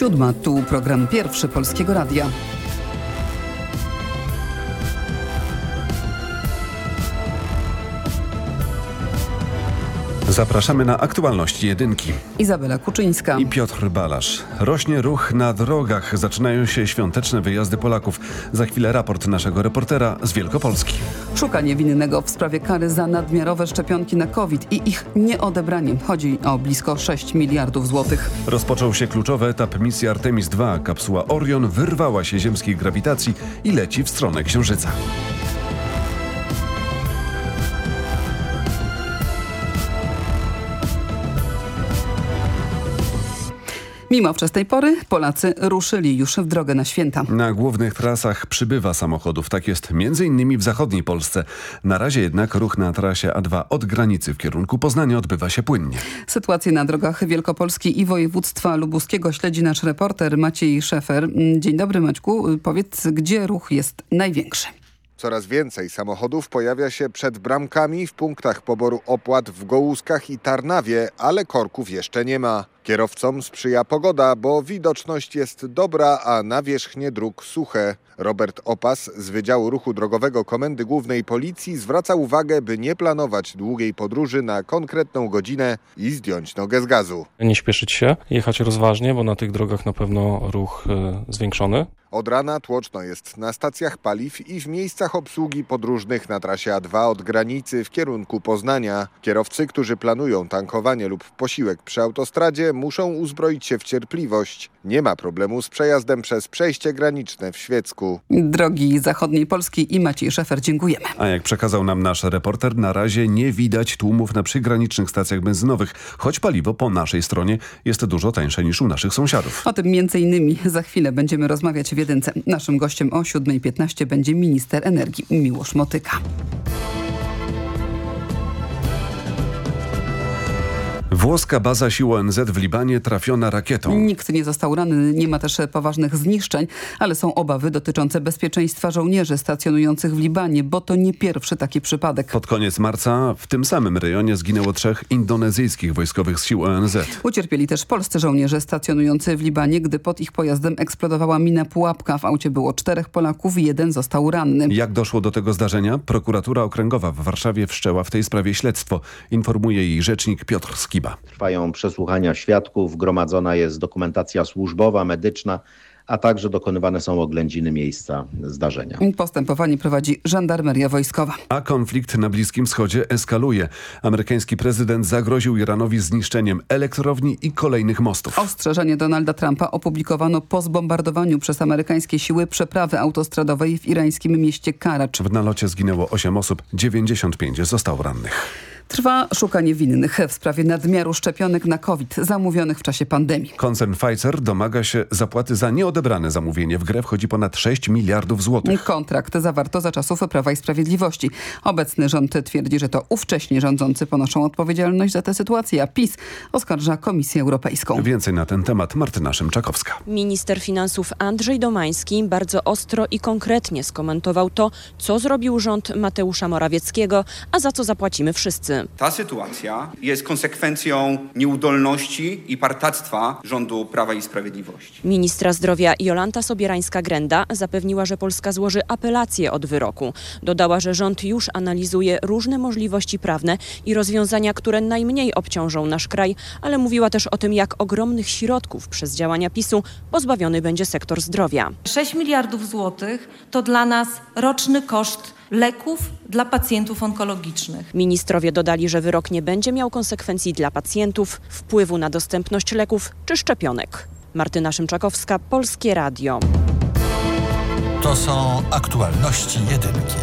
Siódma, tu program pierwszy Polskiego Radia. Zapraszamy na aktualności jedynki. Izabela Kuczyńska. I Piotr Balasz. Rośnie ruch na drogach. Zaczynają się świąteczne wyjazdy Polaków. Za chwilę raport naszego reportera z Wielkopolski. Szukanie winnego w sprawie kary za nadmiarowe szczepionki na COVID i ich nieodebranie. Chodzi o blisko 6 miliardów złotych. Rozpoczął się kluczowy etap misji Artemis II. Kapsuła Orion wyrwała się ziemskiej grawitacji i leci w stronę Księżyca. Mimo wczesnej pory Polacy ruszyli już w drogę na święta. Na głównych trasach przybywa samochodów. Tak jest m.in. w zachodniej Polsce. Na razie jednak ruch na trasie A2 od granicy w kierunku Poznania odbywa się płynnie. Sytuację na drogach Wielkopolski i województwa lubuskiego śledzi nasz reporter Maciej Szefer. Dzień dobry Maćku. Powiedz, gdzie ruch jest największy? Coraz więcej samochodów pojawia się przed bramkami w punktach poboru opłat w Gołuskach i Tarnawie, ale korków jeszcze nie ma. Kierowcom sprzyja pogoda, bo widoczność jest dobra, a nawierzchnie dróg suche. Robert Opas z Wydziału Ruchu Drogowego Komendy Głównej Policji zwraca uwagę, by nie planować długiej podróży na konkretną godzinę i zdjąć nogę z gazu. Nie śpieszyć się, jechać rozważnie, bo na tych drogach na pewno ruch y, zwiększony. Od rana tłoczno jest na stacjach paliw i w miejscach obsługi podróżnych na trasie A2 od granicy w kierunku Poznania. Kierowcy, którzy planują tankowanie lub posiłek przy autostradzie muszą uzbroić się w cierpliwość. Nie ma problemu z przejazdem przez przejście graniczne w Świecku. Drogi zachodniej Polski i Maciej Szefer, dziękujemy. A jak przekazał nam nasz reporter, na razie nie widać tłumów na przygranicznych stacjach benzynowych, choć paliwo po naszej stronie jest dużo tańsze niż u naszych sąsiadów. O tym między innymi za chwilę będziemy rozmawiać w Jedynce. Naszym gościem o 7.15 będzie minister energii Miłosz Motyka. Włoska baza sił ONZ w Libanie trafiona rakietą. Nikt nie został ranny, nie ma też poważnych zniszczeń, ale są obawy dotyczące bezpieczeństwa żołnierzy stacjonujących w Libanie, bo to nie pierwszy taki przypadek. Pod koniec marca w tym samym rejonie zginęło trzech indonezyjskich wojskowych sił ONZ. Ucierpieli też polscy żołnierze stacjonujący w Libanie, gdy pod ich pojazdem eksplodowała mina pułapka. W aucie było czterech Polaków i jeden został ranny. Jak doszło do tego zdarzenia? Prokuratura Okręgowa w Warszawie wszczęła w tej sprawie śledztwo. Informuje jej rzecznik Piotr Skiba. Trwają przesłuchania świadków, gromadzona jest dokumentacja służbowa, medyczna, a także dokonywane są oględziny miejsca zdarzenia. Postępowanie prowadzi żandarmeria wojskowa. A konflikt na Bliskim Wschodzie eskaluje. Amerykański prezydent zagroził Iranowi zniszczeniem elektrowni i kolejnych mostów. Ostrzeżenie Donalda Trumpa opublikowano po zbombardowaniu przez amerykańskie siły przeprawy autostradowej w irańskim mieście Karacz. W nalocie zginęło 8 osób, 95 zostało rannych. Trwa szukanie winnych w sprawie nadmiaru szczepionek na COVID zamówionych w czasie pandemii. Koncern Pfizer domaga się zapłaty za nieodebrane zamówienie. W grę wchodzi ponad 6 miliardów złotych. Kontrakt zawarto za czasów Prawa i Sprawiedliwości. Obecny rząd twierdzi, że to ówcześnie rządzący ponoszą odpowiedzialność za tę sytuację, a PiS oskarża Komisję Europejską. Więcej na ten temat Martyna Szymczakowska. Minister finansów Andrzej Domański bardzo ostro i konkretnie skomentował to, co zrobił rząd Mateusza Morawieckiego, a za co zapłacimy wszyscy. Ta sytuacja jest konsekwencją nieudolności i partactwa rządu Prawa i Sprawiedliwości. Ministra zdrowia Jolanta Sobierańska-Grenda zapewniła, że Polska złoży apelację od wyroku. Dodała, że rząd już analizuje różne możliwości prawne i rozwiązania, które najmniej obciążą nasz kraj, ale mówiła też o tym, jak ogromnych środków przez działania PiSu pozbawiony będzie sektor zdrowia. 6 miliardów złotych to dla nas roczny koszt leków dla pacjentów onkologicznych. Ministrowie dodali, że wyrok nie będzie miał konsekwencji dla pacjentów, wpływu na dostępność leków czy szczepionek. Martyna Szymczakowska, Polskie Radio. To są aktualności jedynki.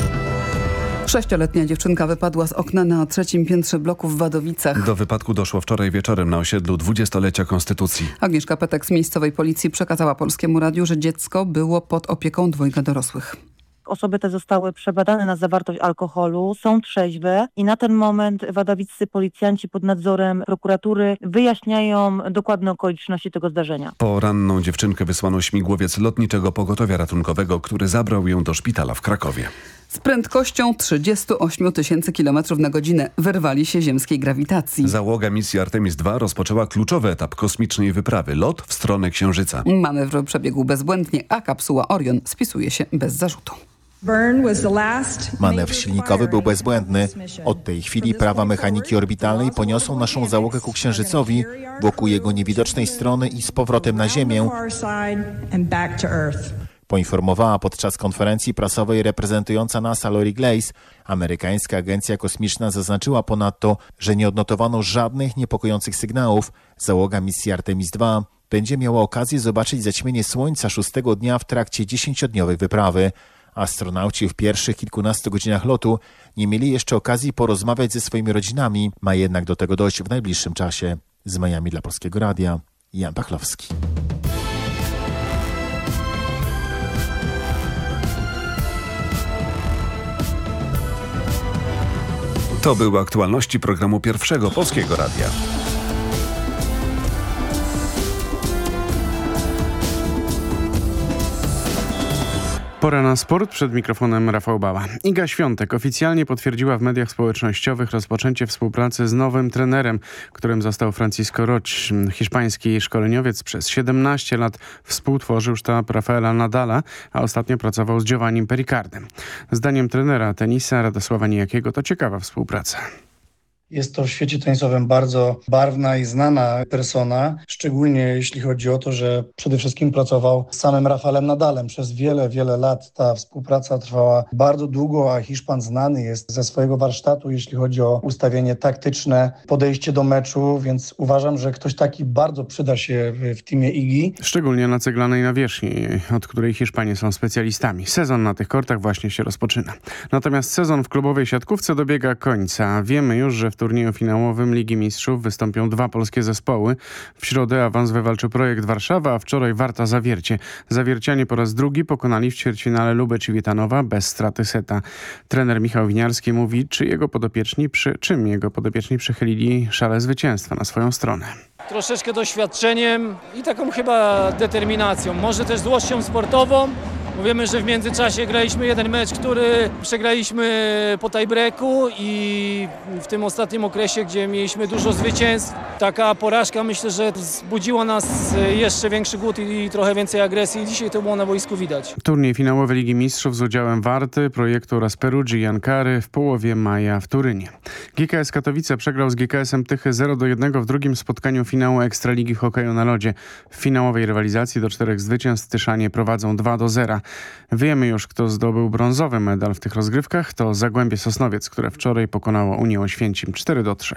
Sześcioletnia dziewczynka wypadła z okna na trzecim piętrze bloku w Wadowicach. Do wypadku doszło wczoraj wieczorem na osiedlu dwudziestolecia Konstytucji. Agnieszka Petek z miejscowej policji przekazała Polskiemu Radiu, że dziecko było pod opieką dwojga dorosłych. Osoby te zostały przebadane na zawartość alkoholu, są trzeźwe i na ten moment wadowiccy policjanci pod nadzorem prokuratury wyjaśniają dokładne okoliczności tego zdarzenia. Po ranną dziewczynkę wysłano śmigłowiec lotniczego pogotowia ratunkowego, który zabrał ją do szpitala w Krakowie. Z prędkością 38 tysięcy km na godzinę wyrwali się ziemskiej grawitacji. Załoga misji Artemis II rozpoczęła kluczowy etap kosmicznej wyprawy lot w stronę Księżyca. Manewr przebiegł bezbłędnie, a kapsuła Orion spisuje się bez zarzutu. Manewr silnikowy był bezbłędny. Od tej chwili prawa mechaniki orbitalnej poniosą naszą załogę ku Księżycowi, wokół jego niewidocznej strony i z powrotem na Ziemię. Poinformowała podczas konferencji prasowej reprezentująca NASA Lori Glaze. Amerykańska Agencja Kosmiczna zaznaczyła ponadto, że nie odnotowano żadnych niepokojących sygnałów. Załoga misji Artemis II będzie miała okazję zobaczyć zaćmienie Słońca szóstego dnia w trakcie dziesięciodniowej wyprawy. Astronauci w pierwszych kilkunastu godzinach lotu nie mieli jeszcze okazji porozmawiać ze swoimi rodzinami, ma jednak do tego dojść w najbliższym czasie. Z Miami dla Polskiego Radia, Jan Pachlowski. To były aktualności programu Pierwszego Polskiego Radia. Pora na sport. Przed mikrofonem Rafał Bała. Iga Świątek oficjalnie potwierdziła w mediach społecznościowych rozpoczęcie współpracy z nowym trenerem, którym został Francisco Roch. Hiszpański szkoleniowiec przez 17 lat współtworzył sztab Rafaela Nadala, a ostatnio pracował z Giovannim Pericardem. Zdaniem trenera tenisa Radosława Nijakiego to ciekawa współpraca. Jest to w świecie tenisowym bardzo barwna i znana persona, szczególnie jeśli chodzi o to, że przede wszystkim pracował z samym Rafaelem Nadalem. Przez wiele, wiele lat ta współpraca trwała bardzo długo, a Hiszpan znany jest ze swojego warsztatu, jeśli chodzi o ustawienie taktyczne, podejście do meczu, więc uważam, że ktoś taki bardzo przyda się w, w teamie Igi. Szczególnie na ceglanej nawierzchni, od której Hiszpanie są specjalistami. Sezon na tych kortach właśnie się rozpoczyna. Natomiast sezon w klubowej siatkówce dobiega końca. Wiemy już, że w turnieju finałowym Ligi Mistrzów wystąpią dwa polskie zespoły. W środę awans wywalczy projekt Warszawa, a wczoraj Warta Zawiercie. Zawiercianie po raz drugi pokonali w ćwierćfinale i Wietanowa bez straty seta. Trener Michał Winiarski mówi, czy jego podopieczni przy, czym jego podopieczni przychylili szale zwycięstwa na swoją stronę. Troszeczkę doświadczeniem i taką chyba determinacją, może też złością sportową, Wiemy, że w międzyczasie graliśmy jeden mecz, który przegraliśmy po tiebreaku i w tym ostatnim okresie, gdzie mieliśmy dużo zwycięstw, taka porażka myślę, że zbudziła nas jeszcze większy głód i trochę więcej agresji. Dzisiaj to było na boisku widać. Turniej finałowy Ligi Mistrzów z udziałem Warty, projektu oraz Perugii i Ankary w połowie maja w Turynie. GKS Katowice przegrał z GKS-em Tychy 0 do 1 w drugim spotkaniu finału Ekstraligi Hokeju na lodzie. W finałowej rywalizacji do czterech zwycięstw Tyszanie prowadzą 2 do 0. Wiemy już, kto zdobył brązowy medal w tych rozgrywkach. To Zagłębie Sosnowiec, które wczoraj pokonało Unię Oświęcim 4 do 3.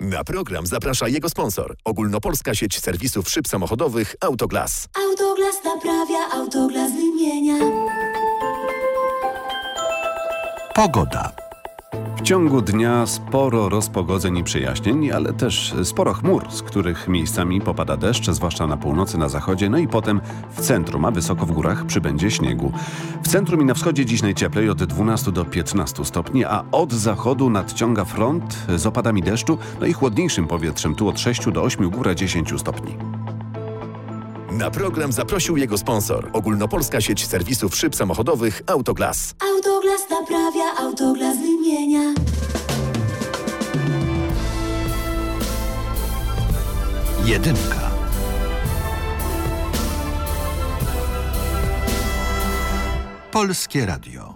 Na program zaprasza jego sponsor. Ogólnopolska sieć serwisów szyb samochodowych Autoglas. Autoglas naprawia, Autoglas wymienia. Pogoda. W ciągu dnia sporo rozpogodzeń i przejaśnień, ale też sporo chmur, z których miejscami popada deszcz, zwłaszcza na północy, na zachodzie, no i potem w centrum, a wysoko w górach przybędzie śniegu. W centrum i na wschodzie dziś najcieplej od 12 do 15 stopni, a od zachodu nadciąga front z opadami deszczu, no i chłodniejszym powietrzem, tu od 6 do 8, góra 10 stopni. Na program zaprosił jego sponsor. Ogólnopolska sieć serwisów szyb samochodowych Autoglas. Autoglas naprawia, Autoglas wymienia. Jedynka. Polskie Radio.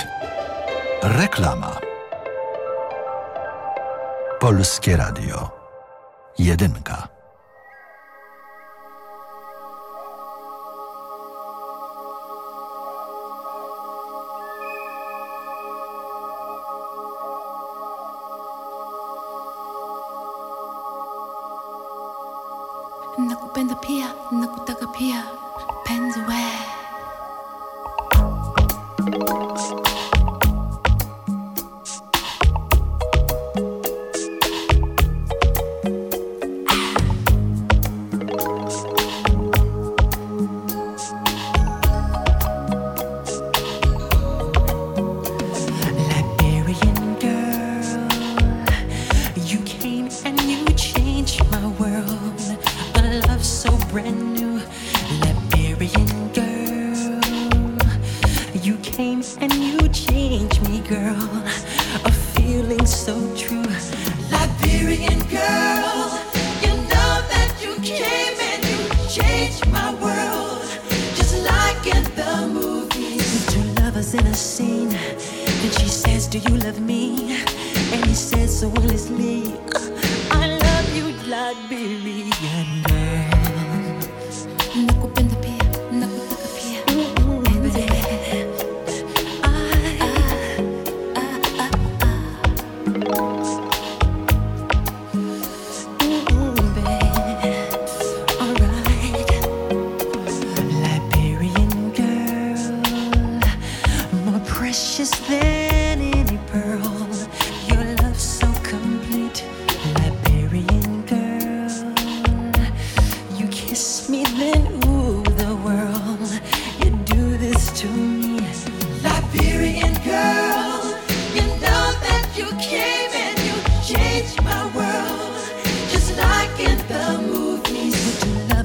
Reklama. Polskie Radio. Jedynka. Nakupenda pia, nakutaka pia, penzi we.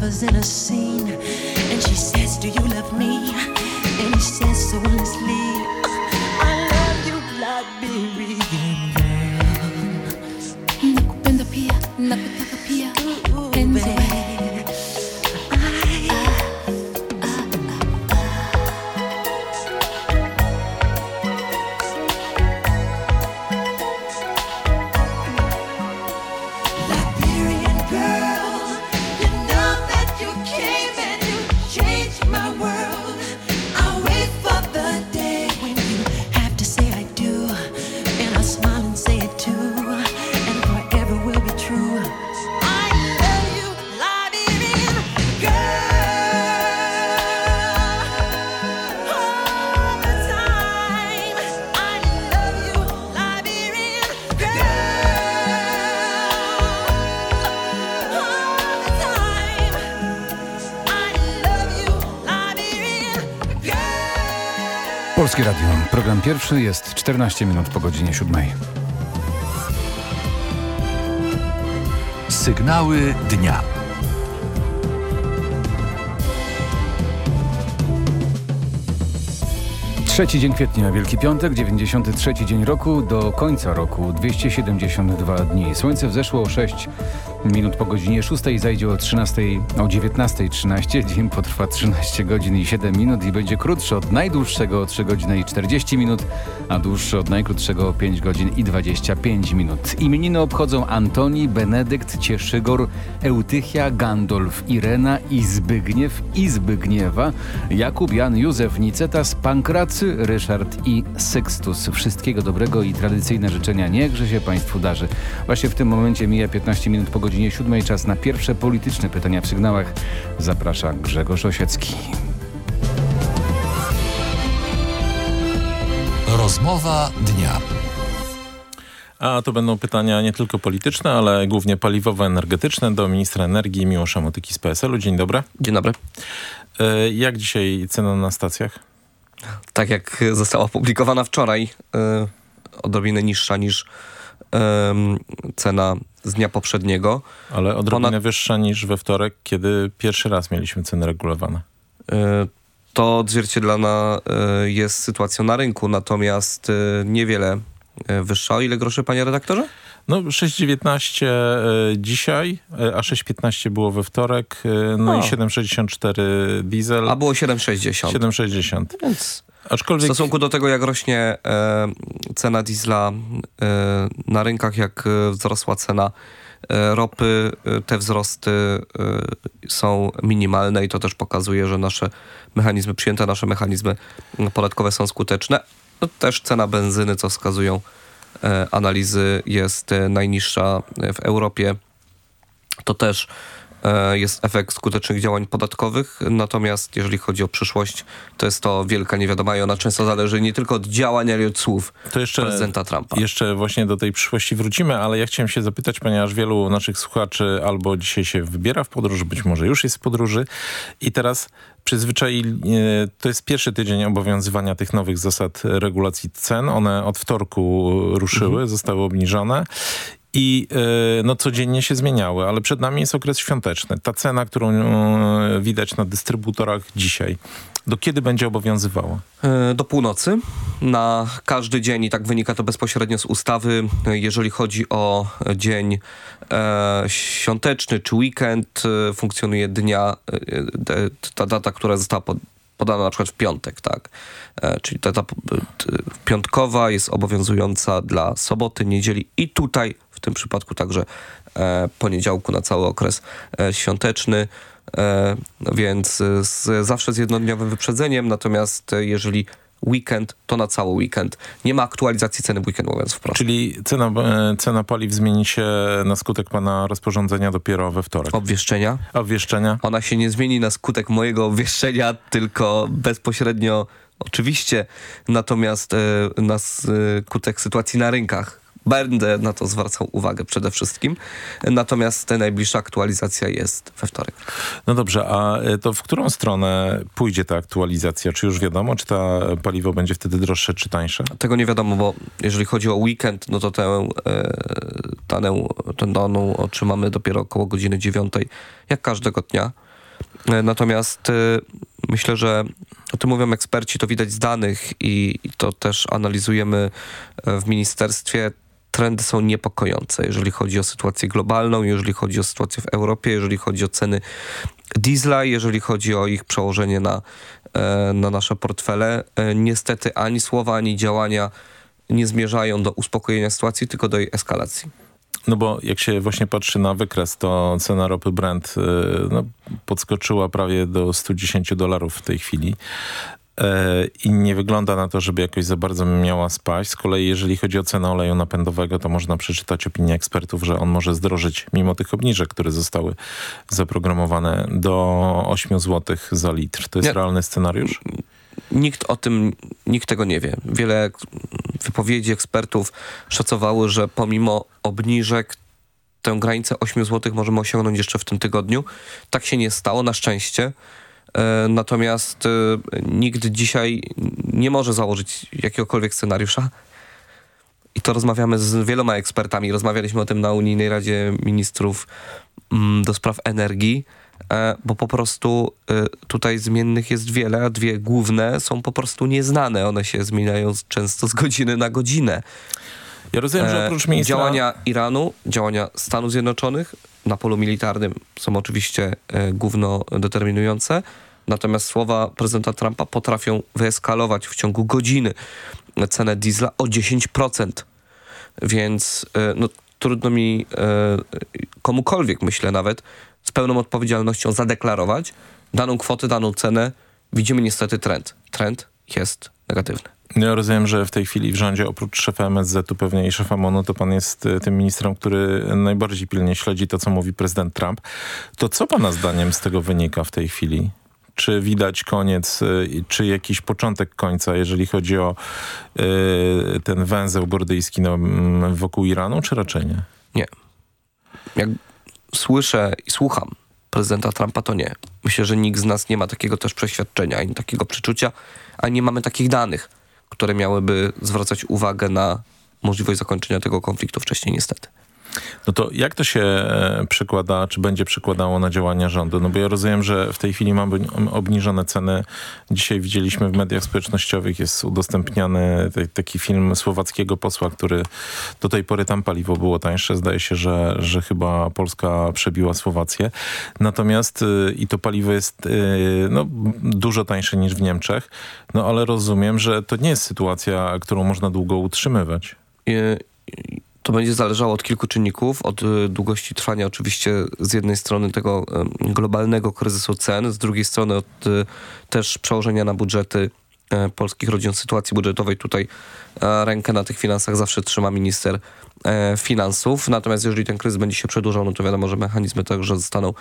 Lovers in a scene, and she says, Do you love me? Pierwszy jest 14 minut po godzinie 7. Sygnały dnia. Trzeci dzień kwietnia, Wielki Piątek, 93 dzień roku, do końca roku 272 dni. Słońce wzeszło o 6 minut po godzinie 6, zajdzie o 13, o 19.13. Dzień potrwa 13 godzin i 7 minut i będzie krótszy od najdłuższego o 3 godziny i 40 minut, a dłuższy od najkrótszego o 5 godzin i 25 minut. Imieniny obchodzą Antoni, Benedykt, Cieszygor, Eutychia, Gandolf, Irena i Zbygniew i Zbygniewa, Jakub, Jan, Józef, Nicetas, Pankracy, Ryszard i Sykstus. Wszystkiego dobrego i tradycyjne życzenia niechże się Państwu darzy. Właśnie w tym momencie mija 15 minut po godzinie 7. Czas na pierwsze polityczne pytania w sygnałach. Zaprasza Grzegorz Osiecki. Rozmowa dnia. A to będą pytania nie tylko polityczne, ale głównie paliwowo-energetyczne do ministra energii Miłosza Motyki z PSL-u. Dzień dobry. Dzień dobry. E, Jak dzisiaj cena na stacjach? Tak jak została opublikowana wczoraj, e, odrobinę niższa niż cena z dnia poprzedniego. Ale odrobinę wyższa niż we wtorek, kiedy pierwszy raz mieliśmy ceny regulowane. To odzwierciedlana e, jest sytuacja na rynku, natomiast e, niewiele e, wyższa. O ile groszy, panie redaktorze? No 6,19 e, dzisiaj, a 6,15 było we wtorek, no O. i 7,64 diesel. A było 7,60. 7,60. Więc Aczkolwiek... w stosunku do tego, jak rośnie e, cena diesla e, na rynkach, jak wzrosła cena ropy, e, te wzrosty e, są minimalne i to też pokazuje, że nasze mechanizmy, przyjęte nasze mechanizmy podatkowe są skuteczne. No, też cena benzyny, co wskazują e, analizy, jest e, najniższa w Europie. To też e, jest efekt skutecznych działań podatkowych, natomiast jeżeli chodzi o przyszłość, to jest to wielka niewiadoma i ona często zależy nie tylko od działań, ale i od słów To jeszcze, prezydenta Trumpa. Jeszcze właśnie do tej przyszłości wrócimy, ale ja chciałem się zapytać, ponieważ wielu naszych słuchaczy albo dzisiaj się wybiera w podróż, być może już jest w podróży i teraz przyzwyczaili, e, to jest pierwszy tydzień obowiązywania tych nowych zasad regulacji cen. One od wtorku ruszyły, zostały obniżone. I e, no, codziennie się zmieniały, ale przed nami jest okres świąteczny. Ta cena, którą e, widać na dystrybutorach dzisiaj, do kiedy będzie obowiązywała? E, Do północy na każdy dzień i tak wynika to bezpośrednio z ustawy. Jeżeli chodzi o dzień e, świąteczny czy weekend, funkcjonuje dnia, e, ta data, która została pod, podana na przykład w piątek, tak? E, czyli data p- t- piątkowa jest obowiązująca dla soboty, niedzieli i tutaj w tym przypadku także e, poniedziałku na cały okres e, świąteczny. E, więc e, z, zawsze z jednodniowym wyprzedzeniem, natomiast jeżeli weekend, to na cały weekend. Nie ma aktualizacji ceny w weekend, mówiąc wprost. Czyli cena, cena paliw zmieni się na skutek pana rozporządzenia dopiero we wtorek. Obwieszczenia. Obwieszczenia. Ona się nie zmieni na skutek mojego obwieszczenia, tylko bezpośrednio oczywiście, natomiast na skutek sytuacji na rynkach. Będę na to zwracał uwagę przede wszystkim. Natomiast najbliższa aktualizacja jest we wtorek. No dobrze, a e, to w którą stronę pójdzie ta aktualizacja? Czy już wiadomo, czy ta paliwo będzie wtedy droższe, czy tańsze? Tego nie wiadomo, bo jeżeli chodzi o weekend, no to tę e, tę daną otrzymamy dopiero około godziny dziewiątej, jak każdego dnia. E, Natomiast myślę, że o tym mówią eksperci, to widać z danych i, i to też analizujemy w ministerstwie. Trendy są niepokojące, jeżeli chodzi o sytuację globalną, jeżeli chodzi o sytuację w Europie, jeżeli chodzi o ceny diesla, jeżeli chodzi o ich przełożenie na, e, na nasze portfele. E, Niestety ani słowa, ani działania nie zmierzają do uspokojenia sytuacji, tylko do jej eskalacji. No bo jak się właśnie patrzy na wykres, to cena ropy Brent e, no, podskoczyła prawie do 110 dolarów w tej chwili. E, I nie wygląda na to, żeby jakoś za bardzo miała spaść. Z kolei jeżeli chodzi o cenę oleju napędowego, to można przeczytać opinię ekspertów, że on może zdrożyć mimo tych obniżek, które zostały zaprogramowane do 8 zł za litr. To jest Nie. realny scenariusz? Nikt o tym, nikt tego nie wie. Wiele wypowiedzi ekspertów szacowały, że pomimo obniżek tę granicę 8 zł możemy osiągnąć jeszcze w tym tygodniu. Tak się nie stało, na szczęście. E, Natomiast e, nikt dzisiaj nie może założyć jakiegokolwiek scenariusza. I to rozmawiamy z wieloma ekspertami. Rozmawialiśmy o tym na Unijnej Radzie Ministrów mm, do spraw energii. e, bo po prostu tutaj zmiennych jest wiele, a dwie główne są po prostu nieznane. One się zmieniają często z godziny na godzinę. Ja rozumiem, że oprócz ministra... Działania Iranu, działania Stanów Zjednoczonych na polu militarnym są oczywiście główno determinujące, natomiast słowa prezydenta Trumpa potrafią wyeskalować w ciągu godziny cenę diesla o 10%. Więc e, no, trudno mi e, komukolwiek, myślę nawet, z pełną odpowiedzialnością zadeklarować daną kwotę, daną cenę. Widzimy niestety trend. Trend jest negatywny. Ja rozumiem, że w tej chwili w rządzie oprócz szefa MSZ-u pewnie i szefa MONU, to pan jest y, tym ministrem, który najbardziej pilnie śledzi to, co mówi prezydent Trump. To co pana zdaniem z tego wynika w tej chwili? Czy widać koniec, y, czy jakiś początek końca, jeżeli chodzi o y, ten węzeł bordyjski no, mm, wokół Iranu, czy raczej nie? Nie. Jak słyszę i słucham prezydenta Trumpa, to nie. Myślę, że nikt z nas nie ma takiego też przeświadczenia, ani takiego przeczucia, ani nie mamy takich danych, które miałyby zwracać uwagę na możliwość zakończenia tego konfliktu wcześniej niestety. No to jak to się e, przekłada, czy będzie przekładało na działania rządu? No bo ja rozumiem, że w tej chwili mamy obniżone ceny. Dzisiaj widzieliśmy w mediach społecznościowych, jest udostępniany taki film słowackiego posła, który do tej pory tam paliwo było tańsze. Zdaje się, że, że chyba Polska przebiła Słowację. Natomiast y, i to paliwo jest y, no, dużo tańsze niż w Niemczech. No ale rozumiem, że to nie jest sytuacja, którą można długo utrzymywać. Y, To będzie zależało od kilku czynników, od y, długości trwania oczywiście z jednej strony tego y, globalnego kryzysu cen, z drugiej strony od y, też przełożenia na budżety e, polskich rodzin sytuacji budżetowej. Tutaj e, rękę na tych finansach zawsze trzyma minister e, finansów. Natomiast jeżeli ten kryzys będzie się przedłużał, no to wiadomo, że mechanizmy także zostaną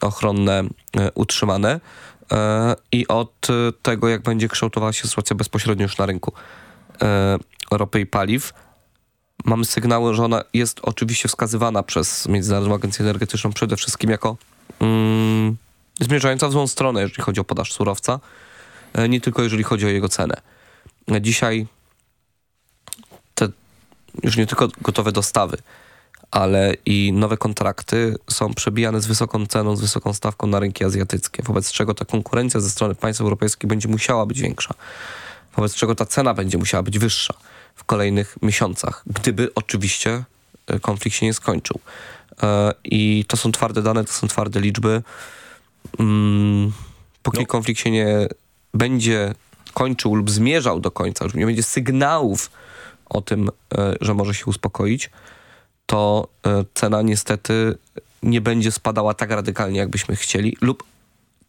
ochronne utrzymane. I od e, tego, jak będzie kształtowała się sytuacja bezpośrednio już na rynku ropy i paliw, mamy sygnały, że ona jest oczywiście wskazywana przez Międzynarodową Agencję Energetyczną przede wszystkim jako mm, zmierzająca w złą stronę, jeżeli chodzi o podaż surowca, e, nie tylko jeżeli chodzi o jego cenę. E, Dzisiaj te już nie tylko gotowe dostawy, ale i nowe kontrakty są przebijane z wysoką ceną, z wysoką stawką na rynki azjatyckie, wobec czego ta konkurencja ze strony państw europejskich będzie musiała być większa, wobec czego ta cena będzie musiała być wyższa w kolejnych miesiącach, gdyby oczywiście e, konflikt się nie skończył. E, I to są twarde dane, to są twarde liczby. Mm, póki konflikt się nie będzie kończył lub zmierzał do końca, już nie będzie sygnałów o tym, e, że może się uspokoić, to cena niestety nie będzie spadała tak radykalnie, jakbyśmy chcieli, lub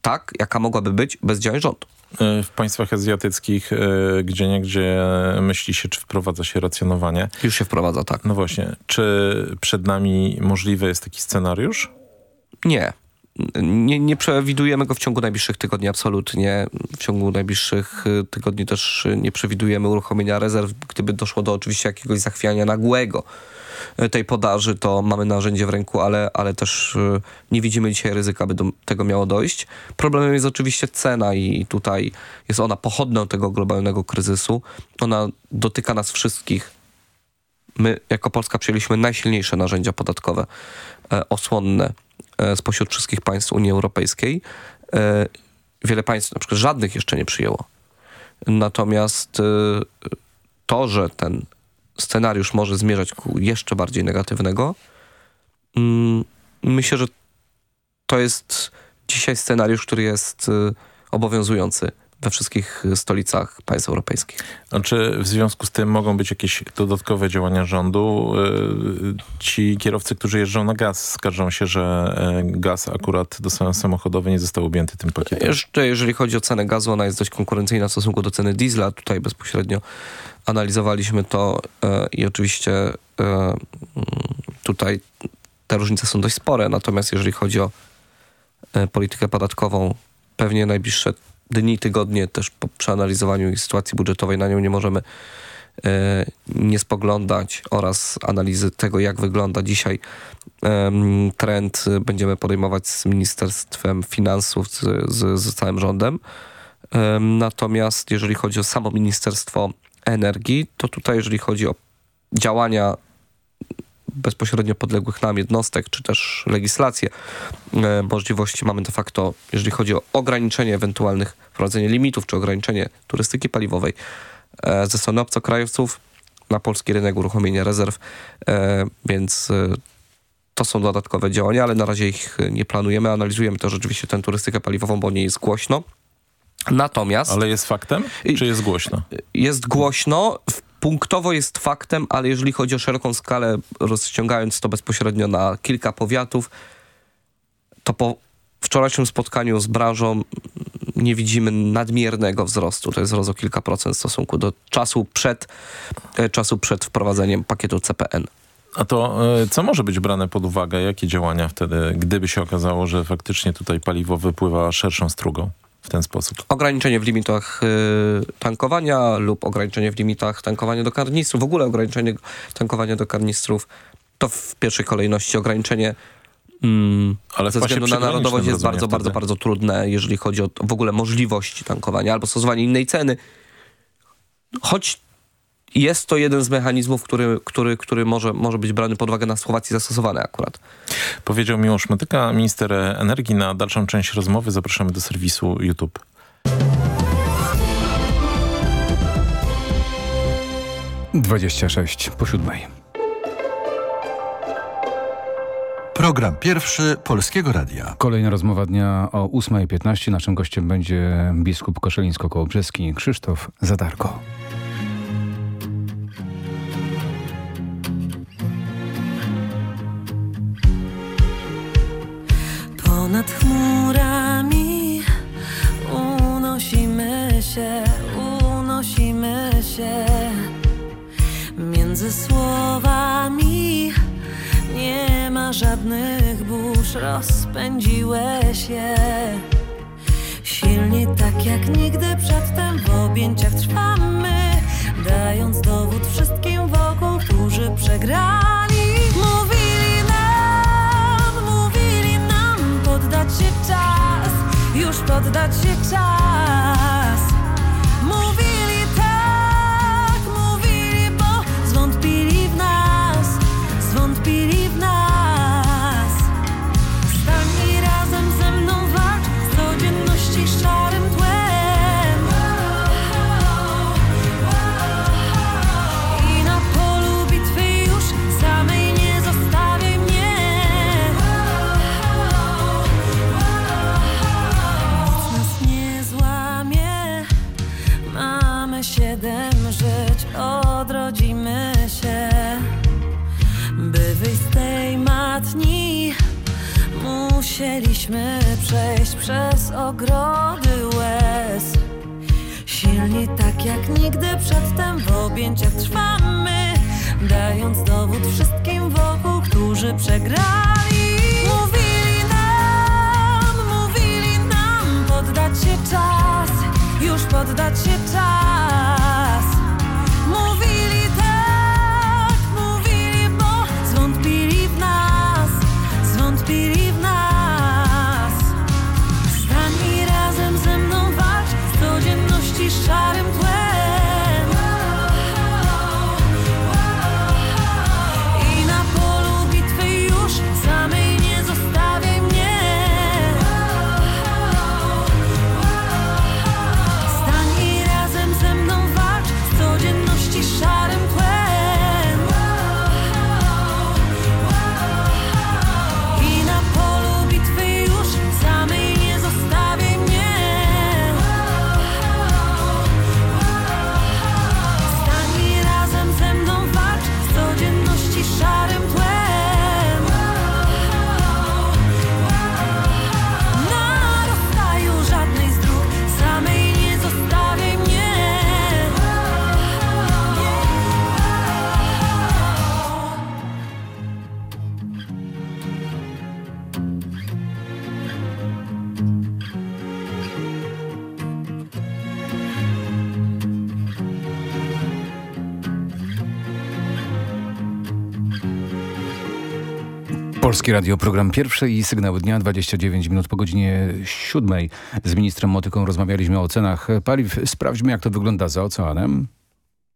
tak, jaka mogłaby być bez działań rządu. W państwach azjatyckich, e, gdzie nie gdzie myśli się, czy wprowadza się racjonowanie. Już się wprowadza, tak. No właśnie. Czy przed nami możliwy jest taki scenariusz? Nie. Nie, nie przewidujemy go w ciągu najbliższych tygodni, absolutnie. W ciągu najbliższych y, tygodni też nie przewidujemy uruchomienia rezerw. Gdyby doszło do oczywiście jakiegoś zachwiania nagłego y, tej podaży, to mamy narzędzie w ręku, ale, ale też y, nie widzimy dzisiaj ryzyka, by do tego miało dojść. Problemem jest oczywiście cena i tutaj jest ona pochodną tego globalnego kryzysu. Ona dotyka nas wszystkich. My jako Polska przyjęliśmy najsilniejsze narzędzia podatkowe osłonne spośród wszystkich państw Unii Europejskiej. E, wiele państw, na przykład żadnych jeszcze nie przyjęło. Natomiast e, to, że ten scenariusz może zmierzać ku jeszcze bardziej negatywnego, mm, myślę, że to jest dzisiaj scenariusz, który jest e, obowiązujący we wszystkich stolicach państw europejskich. A czy w związku z tym mogą być jakieś dodatkowe działania rządu? Yy, Ci kierowcy, którzy jeżdżą na gaz, skarżą się, że gaz akurat do sam- samochodowy nie został objęty tym pakietem. Jeszcze jeżeli chodzi o cenę gazu, ona jest dość konkurencyjna w stosunku do ceny diesla. Tutaj bezpośrednio analizowaliśmy to i oczywiście mm, tutaj te różnice są dość spore. Natomiast jeżeli chodzi o politykę podatkową, pewnie najbliższe dni, tygodnie też po przeanalizowaniu sytuacji budżetowej na nią nie możemy e, nie spoglądać oraz analizy tego, jak wygląda dzisiaj trend y, będziemy podejmować z Ministerstwem Finansów, z, z, z całym rządem. Em, Natomiast jeżeli chodzi o samo Ministerstwo Energii, to tutaj jeżeli chodzi o działania bezpośrednio podległych nam jednostek, czy też legislację, e, możliwości mamy de facto, jeżeli chodzi o ograniczenie ewentualnych, wprowadzenie limitów, czy ograniczenie turystyki paliwowej e, ze strony obcokrajowców na polski rynek uruchomienia rezerw, e, więc to są dodatkowe działania, ale na razie ich nie planujemy. Analizujemy też rzeczywiście tę turystykę paliwową, bo nie jest głośno. Natomiast... Ale jest faktem, czy jest głośno? Jest głośno, w- punktowo jest faktem, ale jeżeli chodzi o szeroką skalę, rozciągając to bezpośrednio na kilka powiatów, to po wczorajszym spotkaniu z branżą nie widzimy nadmiernego wzrostu. To jest wzrost o kilka procent w stosunku do czasu przed, e, czasu przed wprowadzeniem pakietu CPN. A to e, co może być brane pod uwagę? Jakie działania wtedy, gdyby się okazało, że faktycznie tutaj paliwo wypływa szerszą strugą w ten sposób? Ograniczenie w limitach y, tankowania lub ograniczenie w limitach tankowania do karnistrów, w ogóle ograniczenie tankowania do karnistrów, to w pierwszej kolejności ograniczenie mm, Ale ze względu na narodowość jest bardzo, bardzo, wtedy. bardzo trudne, jeżeli chodzi o w ogóle możliwości tankowania albo stosowanie innej ceny. Choć jest to jeden z mechanizmów, który, który, który może, może być brany pod uwagę na Słowacji zastosowany akurat. Powiedział Miłosz Motyka, minister energii. Na dalszą część rozmowy zapraszamy do serwisu YouTube. Dwadzieścia sześć po siódmej. Program pierwszy Polskiego Radia. Kolejna rozmowa dnia o 8.15. Naszym gościem będzie biskup Koszelińsko-Kołobrzeski Krzysztof Zadarko. Ponad chmurami unosimy się, unosimy się między słowami. Nie ma żadnych burz, rozpędziłeś je. Silni tak jak nigdy przedtem w objęciach trwamy, dając dowód wszystkim wokół, którzy przegrali. Mówili poddać się czas, już poddać się czas. Przejść przez ogrody łez. Silni tak jak nigdy przedtem w objęciach trwamy, dając dowód wszystkim wokół, którzy przegrali. Mówili nam, mówili nam poddać się czas, już poddać się czas. Polskie Radio, program pierwszy i sygnały dnia, 29 minut po godzinie 7. Z ministrem Motyką rozmawialiśmy o cenach paliw. Sprawdźmy, jak to wygląda za oceanem.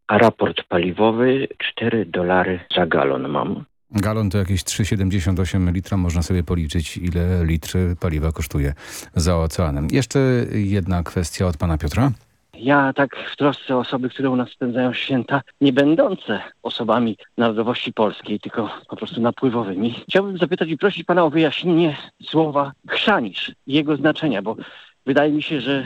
A raport paliwowy 4 dolary za galon mam. Galon to jakieś 3,78 litra. Można sobie policzyć, ile litry paliwa kosztuje za oceanem. Jeszcze jedna kwestia od pana Piotra. Ja tak w trosce o osoby, które u nas spędzają święta, nie będące osobami narodowości polskiej, tylko po prostu napływowymi. Chciałbym zapytać i prosić pana o wyjaśnienie słowa chrzanisz jego znaczenia, bo wydaje mi się, że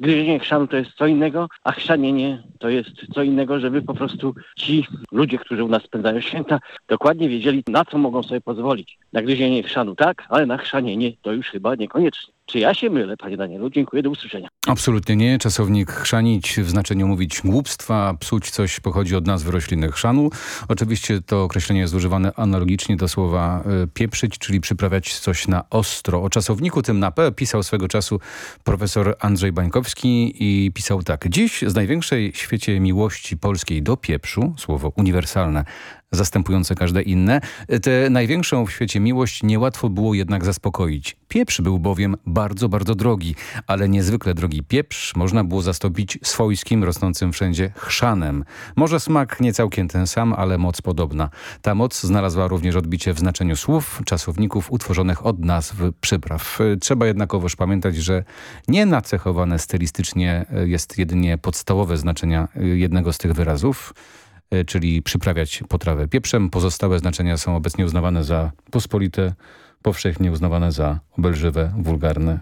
gryzienie chrzanu to jest co innego, a chrzanienie to jest co innego, żeby po prostu ci ludzie, którzy u nas spędzają święta, dokładnie wiedzieli, na co mogą sobie pozwolić. Na gryzienie chrzanu tak, ale na chrzanienie to już chyba niekoniecznie. Czy ja się mylę, panie Danielu? Dziękuję, do usłyszenia. Absolutnie nie. Czasownik chrzanić w znaczeniu mówić głupstwa, psuć coś pochodzi od nazwy rośliny chrzanu. Oczywiście to określenie jest używane analogicznie do słowa y, pieprzyć, czyli przyprawiać coś na ostro. O czasowniku tym na P pisał swego czasu profesor Andrzej Bańkowski i pisał tak. Dziś z największej w świecie miłości polskiej do pieprzu, słowo uniwersalne, zastępujące każde inne. Tę największą w świecie miłość niełatwo było jednak zaspokoić. Pieprz był bowiem bardzo, bardzo drogi, ale niezwykle drogi pieprz można było zastąpić swojskim, rosnącym wszędzie chrzanem. Może smak nie całkiem ten sam, ale moc podobna. Ta moc znalazła również odbicie w znaczeniu słów, czasowników utworzonych od nazw przypraw. Trzeba jednakowoż pamiętać, że nie nacechowane stylistycznie jest jedynie podstawowe znaczenia jednego z tych wyrazów, e, czyli przyprawiać potrawę pieprzem. Pozostałe znaczenia są obecnie uznawane za pospolite, powszechnie uznawane za obelżywe, wulgarne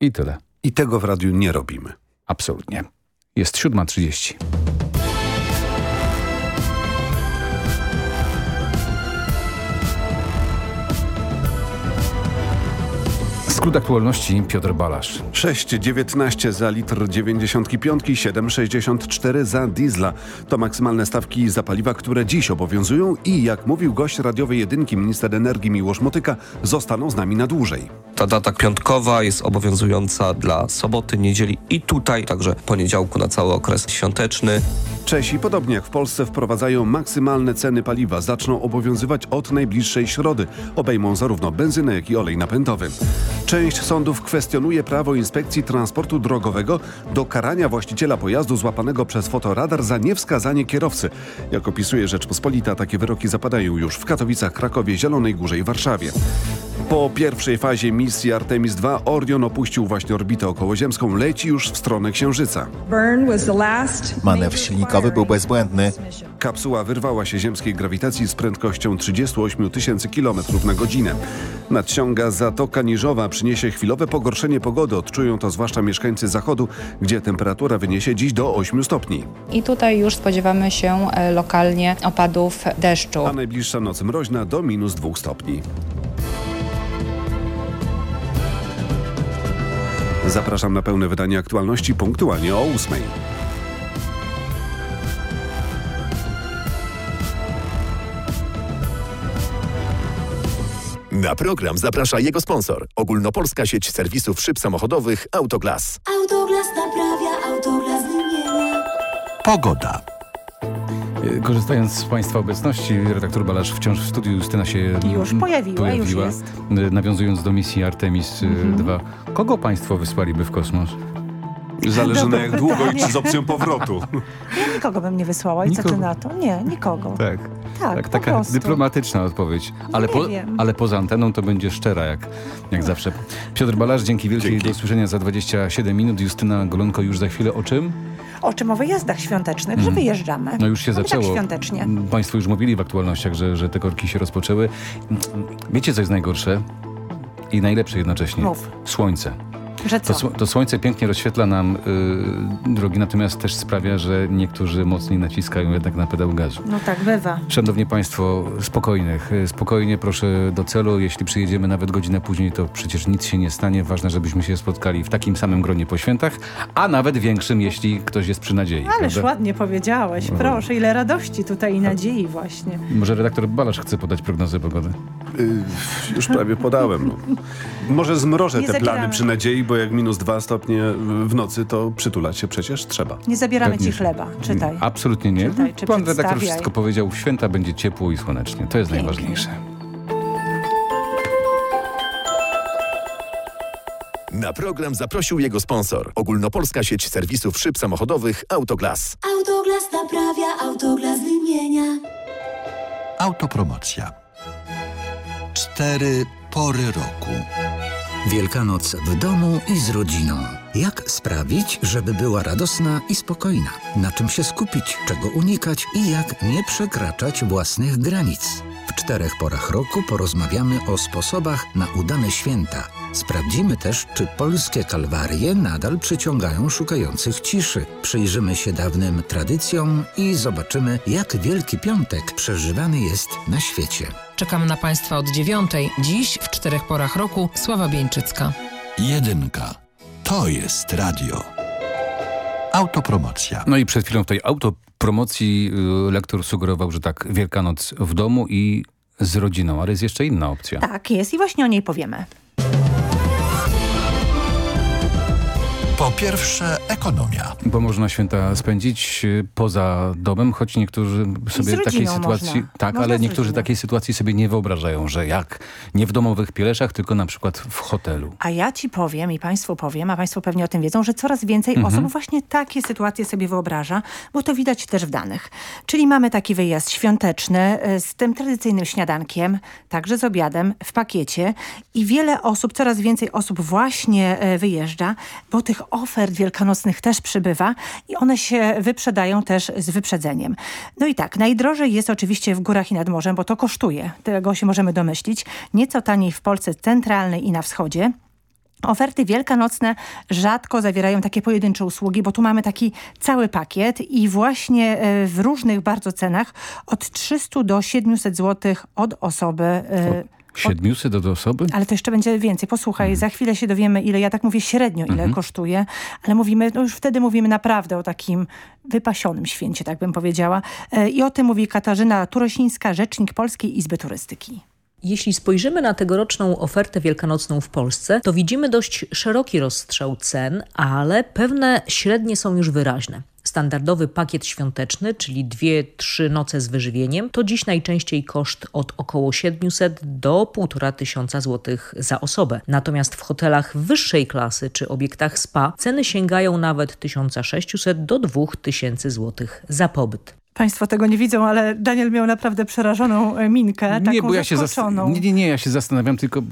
i tyle. I tego w radiu nie robimy. Absolutnie. Jest 7.30. Skrót aktualności Piotr Balasz. 6,19 za litr 95, 7,64 za diesla. To maksymalne stawki za paliwa, które dziś obowiązują i jak mówił gość radiowej jedynki minister energii Miłosz Motyka, zostaną z nami na dłużej. Ta data piątkowa jest obowiązująca dla soboty, niedzieli i tutaj, także poniedziałku na cały okres świąteczny. Czesi, podobnie jak w Polsce, wprowadzają maksymalne ceny paliwa. Zaczną obowiązywać od najbliższej środy. Obejmą zarówno benzynę, jak i olej napędowy. Część sądów kwestionuje prawo inspekcji transportu drogowego do karania właściciela pojazdu złapanego przez fotoradar za niewskazanie kierowcy. Jak opisuje Rzeczpospolita, takie wyroki zapadają już w Katowicach, Krakowie, Zielonej Górze i Warszawie. Po pierwszej fazie misji Artemis II Orion opuścił właśnie orbitę okołoziemską, leci już w stronę Księżyca. Manewr silnikowy był bezbłędny. Kapsuła wyrwała się ziemskiej grawitacji z prędkością 38 tysięcy kilometrów na godzinę. Nadciąga Zatoka Niżowa przyniesie chwilowe pogorszenie pogody. Odczują to zwłaszcza mieszkańcy zachodu, gdzie temperatura wyniesie dziś do 8 stopni. I tutaj już spodziewamy się e, lokalnie opadów deszczu. A najbliższa noc mroźna do minus 2 stopni. Zapraszam na pełne wydanie aktualności punktualnie o 8. Na program zaprasza jego sponsor. Ogólnopolska sieć serwisów szyb samochodowych Autoglas. Autoglas naprawia, autoglas wymienia. Pogoda. Korzystając z Państwa obecności, redaktor Balasz wciąż w studiu Justyna się Już pojawiła, już jest. Nawiązując do misji Artemis Mhm. 2. Kogo Państwo wysłaliby w kosmos? Zależy na jak długo i czy z opcją powrotu. Ja nikogo bym nie wysłała. I co ty Nikogo. na to? Nie, nikogo. Tak. Tak, po taka prostu. dyplomatyczna odpowiedź. Ale, po, ale poza anteną to będzie szczera, jak, jak zawsze. Piotr Balasz, dzięki wielkiej do usłyszenia za 27 minut. Justyna Golonko już za chwilę o czym? O czym mowa jazdach świątecznych, że Mhm. wyjeżdżamy. No już się Mamy zaczęło. Tak świątecznie. Państwo już mówili w aktualnościach, że, że te korki się rozpoczęły. Wiecie, co jest najgorsze i najlepsze jednocześnie? Mów. Słońce. Że To, co? sło- to słońce pięknie rozświetla nam y, drogi, natomiast też sprawia, że niektórzy mocniej naciskają jednak na pedał gazu. No tak, bywa. Szanowni Państwo, spokojnych. Spokojnie proszę do celu. Jeśli przyjedziemy nawet godzinę później, to przecież nic się nie stanie. Ważne, żebyśmy się spotkali w takim samym gronie po świętach, a nawet większym, jeśli ktoś jest przy nadziei. Ależ prawda? ładnie powiedziałeś. Proszę, ile radości tutaj i nadziei właśnie. Może redaktor Balasz chce podać prognozę pogody? Y, już prawie podałem. No. Może zmrożę Nie te plany przy nadziei, bo jak minus dwa stopnie w nocy, to przytulać się przecież trzeba. Nie zabieramy Pewnie, ci chleba. Czytaj. Absolutnie nie. Czytaj, czy Pan redaktor wszystko powiedział. W święta będzie ciepło i słonecznie. To jest Pięknie. najważniejsze. Na program zaprosił jego sponsor. Ogólnopolska sieć serwisów szyb samochodowych Autoglas. Autoglas naprawia, autoglas wymienia. Autopromocja. Cztery pory roku. Wielkanoc w domu i z rodziną. Jak sprawić, żeby była radosna i spokojna? Na czym się skupić, czego unikać i jak nie przekraczać własnych granic? W czterech porach roku porozmawiamy o sposobach na udane święta. Sprawdzimy też, czy polskie kalwarie nadal przyciągają szukających ciszy. Przyjrzymy się dawnym tradycjom i zobaczymy, jak Wielki Piątek przeżywany jest na świecie. Czekam na Państwa od dziewiątej. Dziś w czterech porach roku Sława Bieńczycka. Jedynka. To jest radio. Autopromocja. No i przed chwilą w tej autopromocji y, lektor sugerował, że tak Wielkanoc w domu i z rodziną, ale jest jeszcze inna opcja. Tak, jest i właśnie o niej powiemy. Po pierwsze, ekonomia. Bo można święta spędzić y, poza domem, choć niektórzy sobie takiej sytuacji... można. Tak, Można ale niektórzy takiej sytuacji sobie nie wyobrażają, że jak? Nie w domowych pieleszach, tylko na przykład w hotelu. A ja ci powiem i państwu powiem, a państwo pewnie o tym wiedzą, że coraz więcej Mhm. osób właśnie takie sytuacje sobie wyobraża, bo to widać też w danych. Czyli mamy taki wyjazd świąteczny e, z tym tradycyjnym śniadankiem, także z obiadem w pakiecie i wiele osób, coraz więcej osób właśnie e, wyjeżdża, bo tych ofert wielkanocnych też przybywa i one się wyprzedają też z wyprzedzeniem. No i tak, najdrożej jest oczywiście w górach i nad morzem, bo to kosztuje, tego się możemy domyślić. Nieco taniej w Polsce centralnej i na wschodzie. Oferty wielkanocne rzadko zawierają takie pojedyncze usługi, bo tu mamy taki cały pakiet i właśnie e, w różnych bardzo cenach od 300 do 700 zł od osoby. E, 700 do osoby? ale to jeszcze będzie więcej. Posłuchaj, Mhm. za chwilę się dowiemy, ile, ja tak mówię średnio, ile kosztuje, ale mówimy, no już wtedy mówimy naprawdę o takim wypasionym święcie, tak bym powiedziała. E, I o tym mówi Katarzyna Turosińska, rzecznik Polskiej Izby Turystyki. Jeśli spojrzymy na tegoroczną ofertę wielkanocną w Polsce, to widzimy dość szeroki rozstrzał cen, ale pewne średnie są już wyraźne. Standardowy pakiet świąteczny, czyli dwie, trzy noce z wyżywieniem, to dziś najczęściej koszt od około 700 do 1,5 tysiąca złotych za osobę. Natomiast w hotelach wyższej klasy czy obiektach spa ceny sięgają nawet 1600 do 2000 złotych za pobyt. Państwo tego nie widzą, ale Daniel miał naprawdę przerażoną e, minkę, taką Nie, bo ja się, nie, nie, nie, ja się zastanawiam tylko e,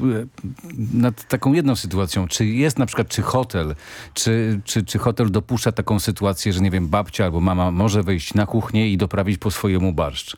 nad taką jedną sytuacją. Czy jest na przykład, czy hotel, czy, czy, czy hotel dopuszcza taką sytuację, że nie wiem, babcia albo mama może wejść na kuchnię i doprawić po swojemu barszcz?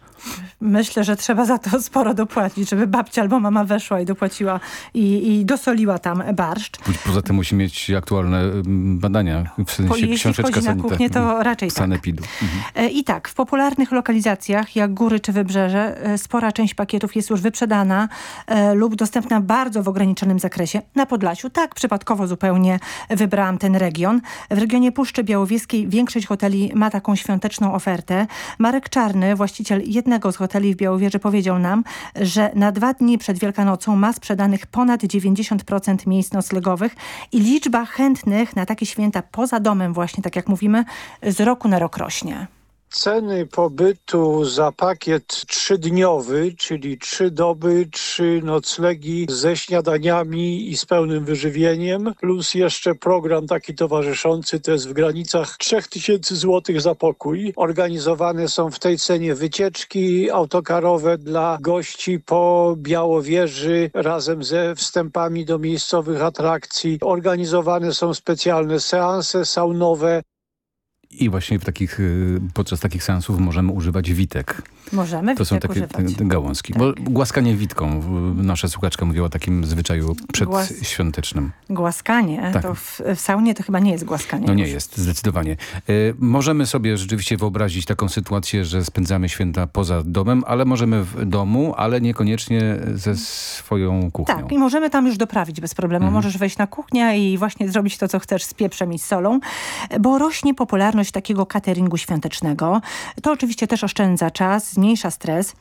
Myślę, że trzeba za to sporo dopłacić, żeby babcia albo mama weszła i dopłaciła i, i dosoliła tam barszcz. Po- Poza tym musi mieć aktualne mm, badania, w sensie jeśli książeczka na kuchnię, to raczej tak. sanepidu. Mhm. E, I tak, w popularnych lokalizacjach jak góry czy wybrzeże e, spora część pakietów jest już wyprzedana e, lub dostępna bardzo w ograniczonym zakresie. Na Podlasiu tak, przypadkowo zupełnie wybrałam ten region. W regionie Puszczy Białowieskiej większość hoteli ma taką świąteczną ofertę. Marek Czarny, właściciel jednego z hoteli w Białowieży powiedział nam, że na dwa dni przed Wielkanocą ma sprzedanych ponad 90% miejsc noclegowych i liczba chętnych na takie święta poza domem właśnie, tak jak mówimy, z roku na rok rośnie. Ceny pobytu za pakiet trzydniowy, czyli trzy doby, trzy noclegi ze śniadaniami i z pełnym wyżywieniem, plus jeszcze program taki towarzyszący, to jest w granicach 3000 zł za pokój. Organizowane są w tej cenie wycieczki autokarowe dla gości po Białowieży razem ze wstępami do miejscowych atrakcji. Organizowane są specjalne seanse saunowe, I właśnie w takich, y, podczas takich seansów możemy używać witek. Możemy To są takie używać. gałązki. Bo głaskanie witką, nasza słuchaczka mówiła o takim zwyczaju przedświątecznym. Głaskanie, Tak. to w, w saunie to chyba nie jest głaskanie. No nie już. jest, zdecydowanie. Y, możemy sobie rzeczywiście wyobrazić taką sytuację, że spędzamy święta poza domem, ale możemy w domu, ale niekoniecznie ze swoją kuchnią. Tak, i możemy tam już doprawić bez problemu. Mhm. Możesz wejść na kuchnię i właśnie zrobić to, co chcesz z pieprzem i z solą, bo rośnie popularność takiego cateringu świątecznego. To oczywiście też oszczędza czas, zmniejsza stres.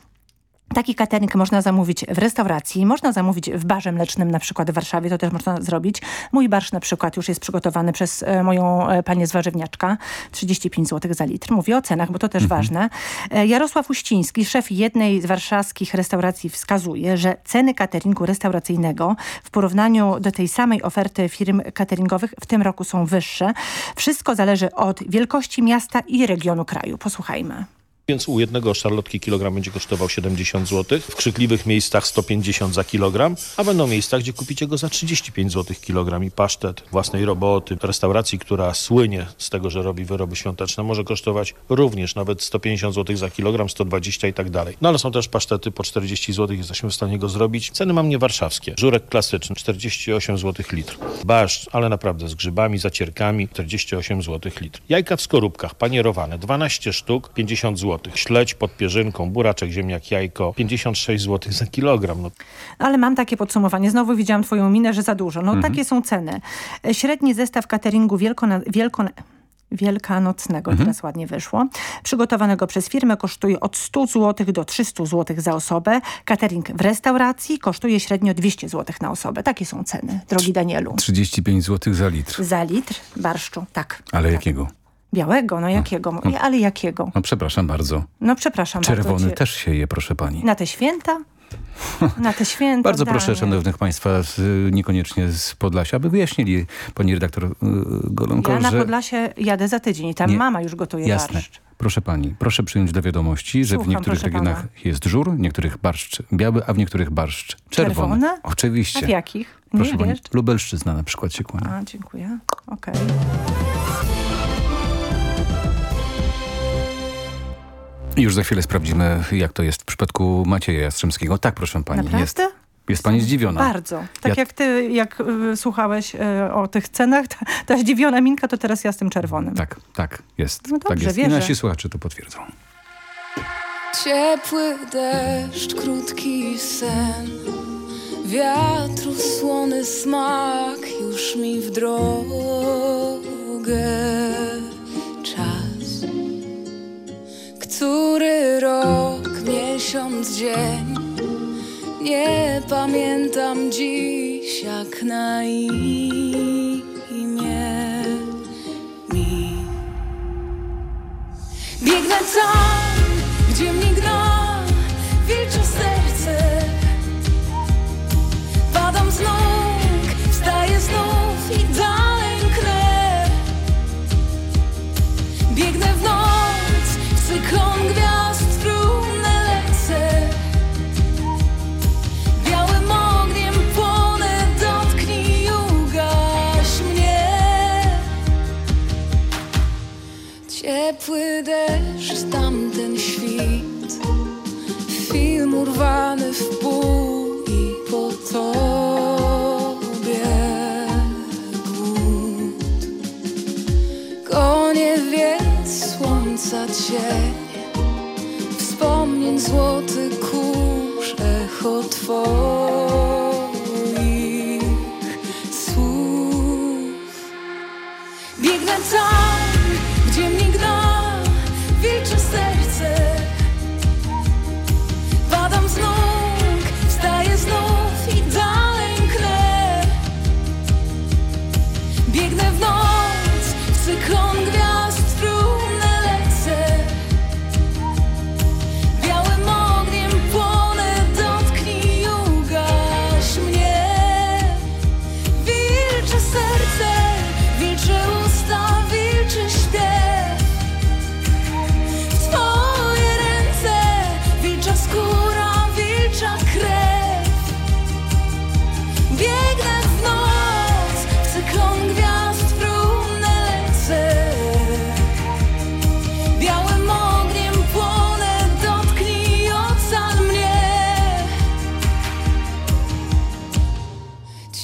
Taki catering można zamówić w restauracji, można zamówić w barze mlecznym, na przykład w Warszawie, to też można zrobić. Mój barsz na przykład już jest przygotowany przez e, moją e, panię z warzywniaczka, 35 zł za litr. Mówię o cenach, bo to też ważne. E, Jarosław Uściński, szef jednej z warszawskich restauracji wskazuje, że ceny cateringu restauracyjnego w porównaniu do tej samej oferty firm cateringowych w tym roku są wyższe. Wszystko zależy od wielkości miasta i regionu kraju. Posłuchajmy. Więc u jednego szarlotki kilogram będzie kosztował 70 zł, w krzykliwych miejscach 150 za kilogram, a będą miejsca, gdzie kupicie go za 35 zł kilogram i pasztet własnej roboty, restauracji, która słynie z tego, że robi wyroby świąteczne, może kosztować również nawet 150 zł za kilogram, 120 i tak dalej. No ale są też pasztety po 40 zł, jesteśmy w stanie go zrobić. Ceny mam nie warszawskie. Żurek klasyczny 48 zł litr. Barszcz, ale naprawdę z grzybami, zacierkami 48 zł litr. Jajka w skorupkach panierowane 12 sztuk 50 zł. Śledź pod pierzynką, buraczek, ziemniak, jajko 56 zł za kilogram. No, Ale mam takie podsumowanie. Znowu widziałam twoją minę, że za dużo. No takie są ceny. Średni zestaw cateringu wielkona, wielkona, wielkanocnego, teraz ładnie wyszło, przygotowanego przez firmę kosztuje od 100 zł do 300 zł za osobę. Catering w restauracji kosztuje średnio 200 zł na osobę. Takie są ceny, drogi Danielu. 35 zł za litr. Za litr barszczu, tak. Ale jakiego? Białego, no jakiego? Ale jakiego? No przepraszam bardzo. No przepraszam bardzo Czerwony też się je, proszę pani. Na te święta? Na te święta. Bardzo proszę szanownych państwa, z, niekoniecznie z Podlasia, aby wyjaśnili pani redaktor y, Golonko, Ja na że... Podlasie jadę za tydzień i tam Nie. mama już gotuje Jasne. barszcz. Proszę pani, proszę przyjąć do wiadomości, że w Słucham, niektórych regionach pana. jest żur, w niektórych barszcz biały, a w niektórych barszcz czerwony. Czerwone? Oczywiście. A w jakich? Nie Proszę pani, wiesz? Lubelszczyzna na przykład się kłania. A, dziękuję. Okej. I już za chwilę sprawdzimy, jak to jest w przypadku Macieja Jastrzębskiego. Tak, proszę pani, Naprawdę? jest. Jest pani zdziwiona. Bardzo. Tak Ja- jak ty, jak y, słuchałeś y, o tych cenach, ta, ta zdziwiona minka, to teraz ja z tym czerwonym. Tak, tak, jest. No tak dobrze, jest. I nasi słuchacze to potwierdzą. Ciepły deszcz, krótki sen Wiatru słony smak już mi w drogę Czas Który rok, miesiąc, dzień. Nie pamiętam dziś jak na imię mi. Biegnę tam, gdzie mnie cień Wspomnień złoty kurz Echo twoich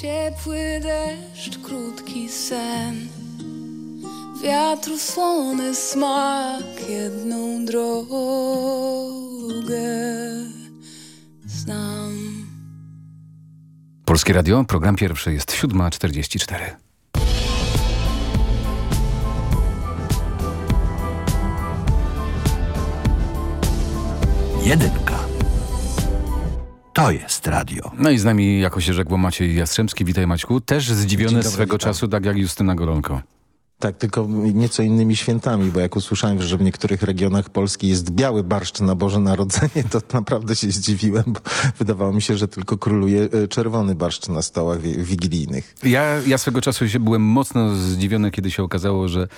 Ciepły deszcz, krótki sen. Wiatru słony smak, jedną drogę Polskie Radio, program pierwszy jest 7.44. Jedynka. To jest radio. No i z nami, jako się rzekło, Maciej Jastrzębski. Witaj Maćku. Też zdziwiony swego witam. czasu, tak jak Justyna Golonko. Tak, tylko nieco innymi świętami, bo jak usłyszałem, że w niektórych regionach Polski jest biały barszcz na Boże Narodzenie, to naprawdę się zdziwiłem, bo wydawało mi się, że tylko króluje e, czerwony barszcz na stołach wi- wigilijnych. Ja, ja swego czasu się byłem mocno zdziwiony, kiedy się okazało, że,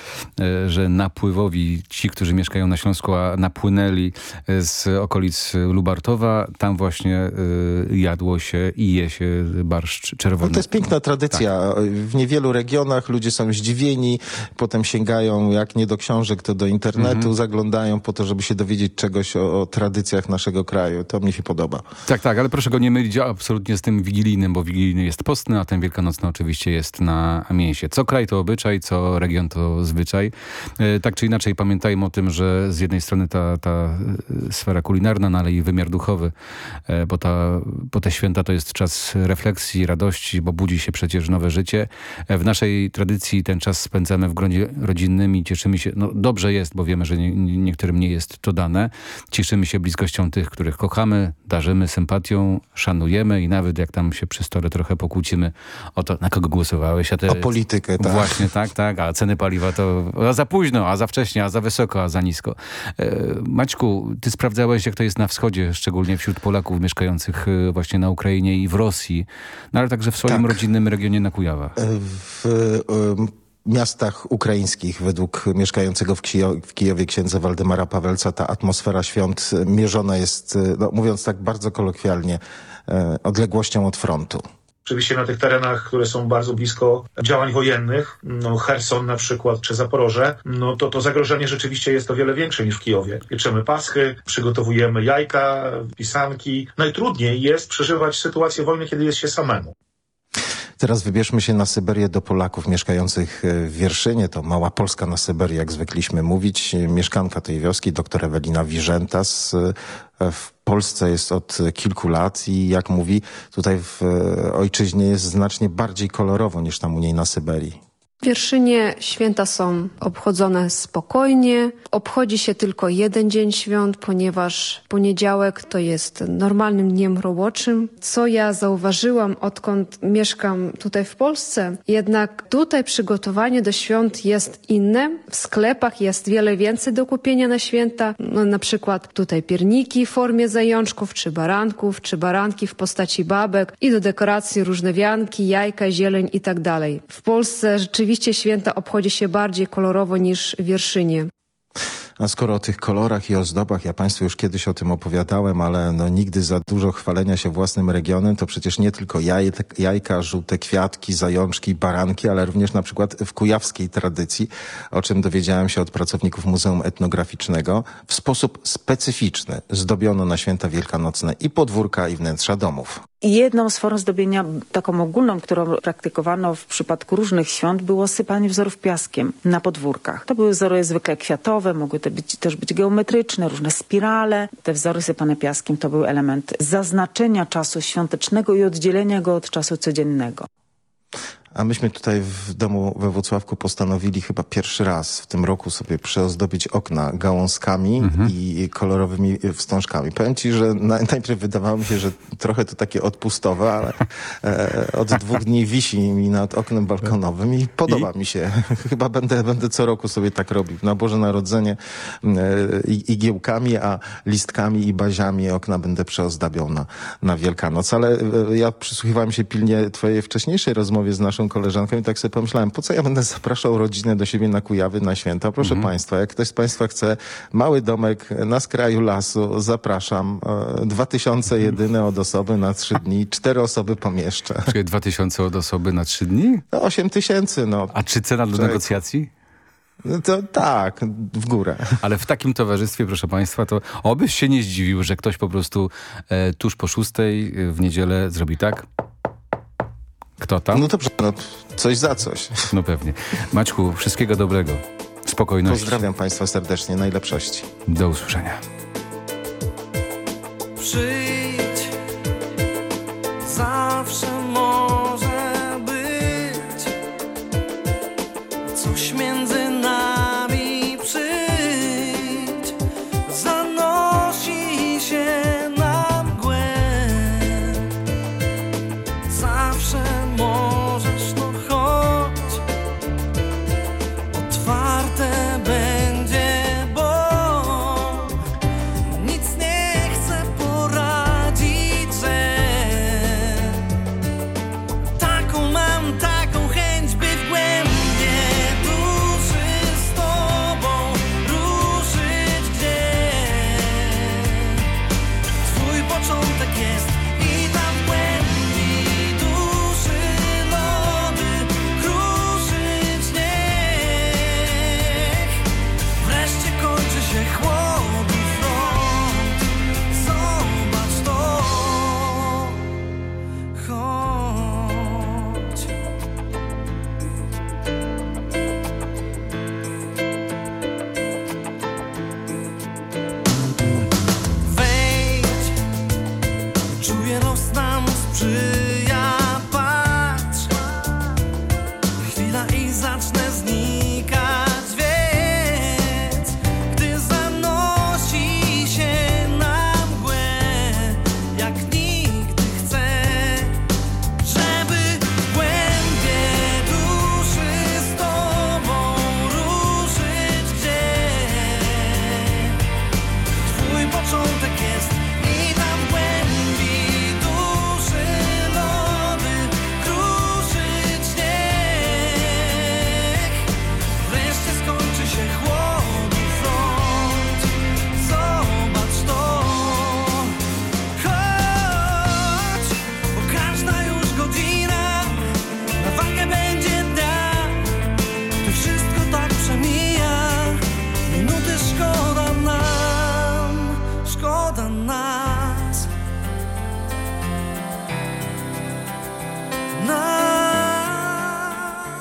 e, że napływowi ci, którzy mieszkają na Śląsku, a napłynęli e, z okolic Lubartowa, tam właśnie jadło się i je się barszcz czerwony. No to jest piękna tradycja. W niewielu regionach ludzie są zdziwieni, potem sięgają jak nie do książek, to do internetu, Mhm. zaglądają po to, żeby się dowiedzieć czegoś o, o tradycjach naszego kraju. To mi się podoba. Tak, tak, ale proszę go nie mylić absolutnie z tym wigilijnym, bo wigilijny jest postny, a ten wielkanocny oczywiście jest na mięsie. Co kraj to obyczaj, co region to zwyczaj. E, tak czy inaczej pamiętajmy o tym, że z jednej strony ta, ta e, sfera kulinarna, no ale i wymiar duchowy, e, bo, ta, bo te święta to jest czas refleksji, radości, bo budzi się przecież nowe życie. W naszej tradycji ten czas spędzamy w gronie rodzinnym i cieszymy się, no dobrze jest, bo wiemy, że nie, nie- niektórym nie jest to dane. Cieszymy się bliskością tych, których kochamy, darzymy sympatią, szanujemy i nawet jak tam się przy stole trochę pokłócimy o to, na kogo głosowałeś. A te, O politykę, tak. Właśnie, tak, tak. A ceny paliwa to a za późno, a za wcześnie, a za wysoko, a za nisko. E, Maćku, ty sprawdzałeś, jak to jest na wschodzie, szczególnie wśród Polaków mieszkających e, właśnie na Ukrainie i w Rosji, no ale także w swoim rodzinnym regionie na Kujawach. E, W miastach ukraińskich, według mieszkającego w, Kijo- w Kijowie księdza Waldemara Pawelca, ta atmosfera świąt e, mierzona jest, e, no, mówiąc tak bardzo kolokwialnie, e, odległością od frontu. Oczywiście na tych terenach, które są bardzo blisko działań wojennych, no Herson na przykład, czy Zaporoże, no to to zagrożenie rzeczywiście jest o wiele większe niż w Kijowie. Pieczemy paschy, przygotowujemy jajka, pisanki. Najtrudniej jest przeżywać sytuację wojny, kiedy jest się samemu. Teraz wybierzmy się na Syberię do Polaków mieszkających e, w Wierszynie. To mała Polska na Syberii, jak zwykliśmy mówić. Mieszkanka tej wioski, doktor Ewelina Wirzętas, e, w Polsce jest od kilku lat i jak mówi, tutaj w e, ojczyźnie jest znacznie bardziej kolorowo niż tam u niej na Syberii. Wierszynie święta są obchodzone spokojnie. Obchodzi się tylko jeden dzień świąt, ponieważ poniedziałek to jest normalnym dniem roboczym. Co ja zauważyłam, odkąd mieszkam tutaj w Polsce, jednak tutaj przygotowanie do świąt jest inne. W sklepach jest wiele więcej do kupienia na święta. No, na przykład tutaj pierniki w formie zajączków, czy baranków, czy baranki w postaci babek i do dekoracji różne wianki, jajka, zieleń i tak dalej. W Polsce rzeczywiście święta obchodzi się bardziej kolorowo niż Wierszynie. A skoro o tych kolorach i ozdobach, ja Państwu już kiedyś o tym opowiadałem, ale no nigdy za dużo chwalenia się własnym regionem, to przecież nie tylko jaj, jajka, żółte kwiatki, zajączki, baranki, ale również na przykład w kujawskiej tradycji, o czym dowiedziałem się od pracowników Muzeum Etnograficznego, w sposób specyficzny zdobiono na święta wielkanocne i podwórka, i wnętrza domów. Jedną z form zdobienia, taką ogólną, którą praktykowano w przypadku różnych świąt, było sypanie wzorów piaskiem na podwórkach. To były wzory zwykle kwiatowe, mogły to być, też być geometryczne, różne spirale. Te wzory sypane piaskiem to był element zaznaczenia czasu świątecznego i oddzielenia go od czasu codziennego. A myśmy tutaj w domu we Włocławku postanowili chyba pierwszy raz w tym roku sobie przeozdobić okna gałązkami i kolorowymi wstążkami. Powiem ci, że na, najpierw wydawało mi się, że trochę to takie odpustowe, ale e, od dwóch dni wisi mi nad oknem balkonowym i podoba mi się. Chyba będę, będę co roku sobie tak robił. Na Boże Narodzenie e, i igiełkami, a listkami i baziami okna będę przeozdabiał na, na Wielkanoc. Ale e, ja przysłuchiwałem się pilnie twojej wcześniejszej rozmowie z naszą koleżanką i tak sobie pomyślałem, po co ja będę zapraszał rodzinę do siebie na Kujawy na święta? Proszę Państwa, jak ktoś z Państwa chce mały domek na skraju lasu, zapraszam. E, Dwa tysiące jedyne od osoby na trzy dni, cztery osoby pomieszczę. Czyli 2000 od osoby na 3 dni? No, 8 tysięcy, no. A czy cena do Człowieku. negocjacji? No to tak, w górę. Ale w takim towarzystwie, proszę Państwa, to obyś się nie zdziwił, że ktoś po prostu e, tuż po szóstej e, w niedzielę zrobi tak. Kto tam? No dobrze, no coś za coś. No pewnie. Maćku, wszystkiego dobrego. Spokojności. Pozdrawiam Państwa serdecznie, najlepszości. Do usłyszenia. Przyjdź, zawsze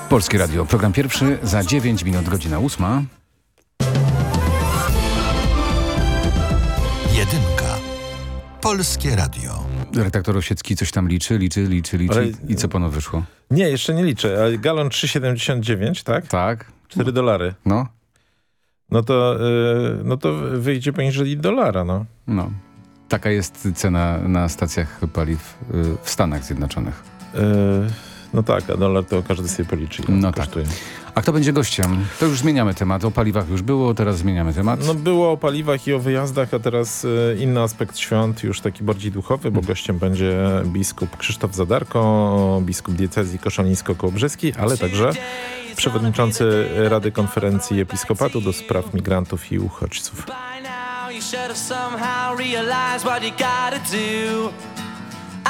Polskie Radio, program pierwszy za 9 minut, godzina ósma. Jedynka. Polskie Radio. Redaktor Osiecki coś tam liczy, liczy, liczy, liczy. Ale- I co panu wyszło? Nie, jeszcze nie liczę. A galon 3,79, tak? Tak. 4 dolary. No. No to, y, no to wyjdzie poniżej dolara, no. No. Taka jest cena na stacjach paliw y, w Stanach Zjednoczonych. Y, no tak, a dolar to każdy sobie policzy. No to kosztuje. A kto będzie gościem? To już zmieniamy temat. O paliwach już było, teraz zmieniamy temat. No było o paliwach i o wyjazdach, a teraz y, inny aspekt świąt, już taki bardziej duchowy, bo gościem będzie biskup Krzysztof Zadarko, biskup diecezji koszalińsko-kołobrzeskiej, ale także przewodniczący Rady Konferencji Episkopatu do spraw migrantów i uchodźców.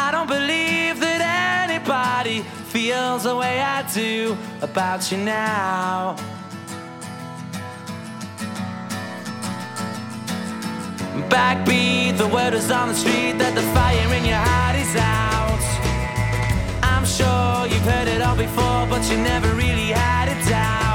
I don't believe that anybody feels the way I do about you now. Backbeat, the word is on the street that the fire in your heart is out. I'm sure you've heard it all before, but you never really had a doubt.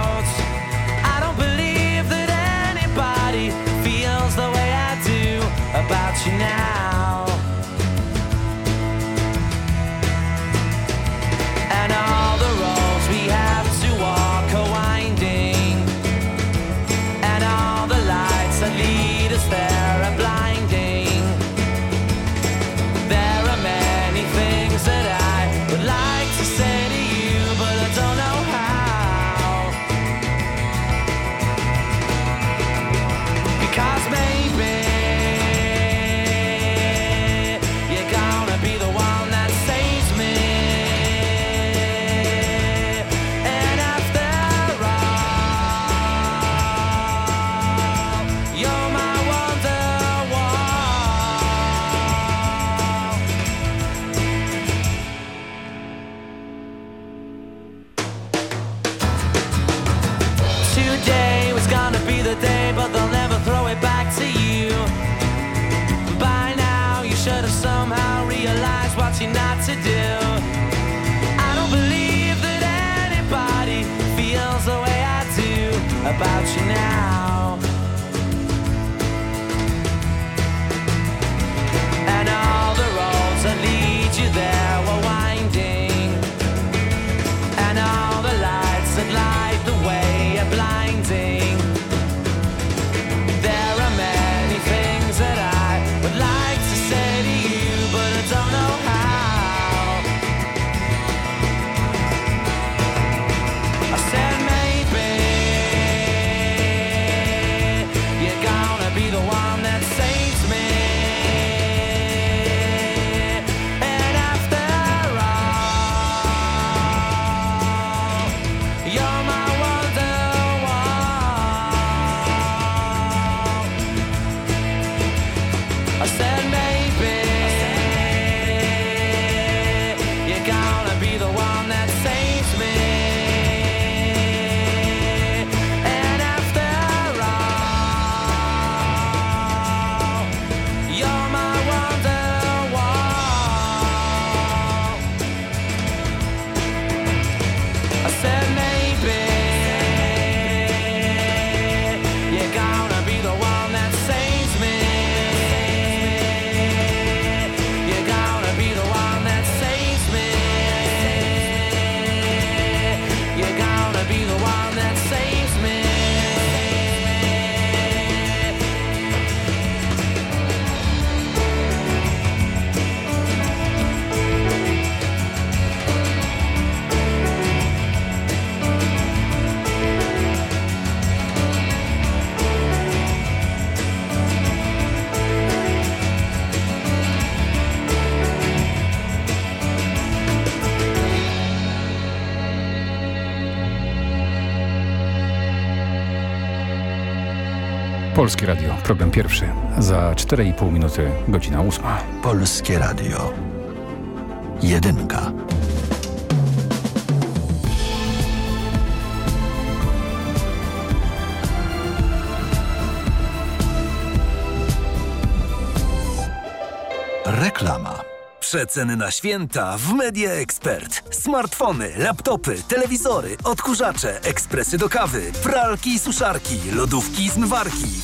Polskie Radio, program pierwszy. Za 4,5 minuty, godzina ósma. Polskie Radio. Jedynka. Reklama. Przeceny na święta w Media Expert. Smartfony, laptopy, telewizory, odkurzacze, ekspresy do kawy, pralki i suszarki, lodówki i zmywarki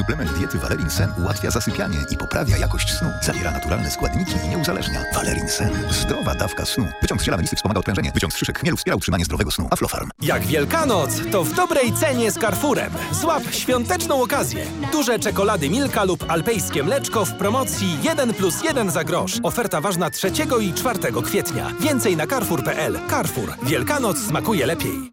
Suplement diety Valerin Sen ułatwia zasypianie i poprawia jakość snu. Zawiera naturalne składniki i nie uzależnia. Valerin Sen. Zdrowa dawka snu. Wyciąg z ziela melisy wspomaga odprężenie. Wyciąg z szyszek chmielu wspiera utrzymanie zdrowego snu. Aflofarm. Jak Wielkanoc, to w dobrej cenie z Carrefourem. Złap świąteczną okazję. Duże czekolady Milka lub alpejskie mleczko w promocji 1 plus 1 za grosz. Oferta ważna 3 i 4 kwietnia. Więcej na carrefour.pl. Carrefour. Wielkanoc smakuje lepiej.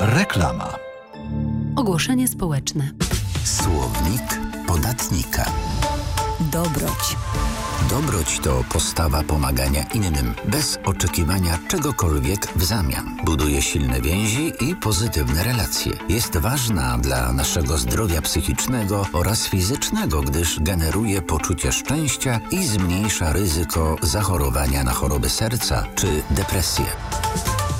Reklama. Ogłoszenie społeczne. Słownik podatnika. Dobroć. Dobroć to postawa pomagania innym, bez oczekiwania czegokolwiek w zamian. Buduje silne więzi i pozytywne relacje. Jest ważna dla naszego zdrowia psychicznego oraz fizycznego, gdyż generuje poczucie szczęścia i zmniejsza ryzyko zachorowania na choroby serca czy depresję.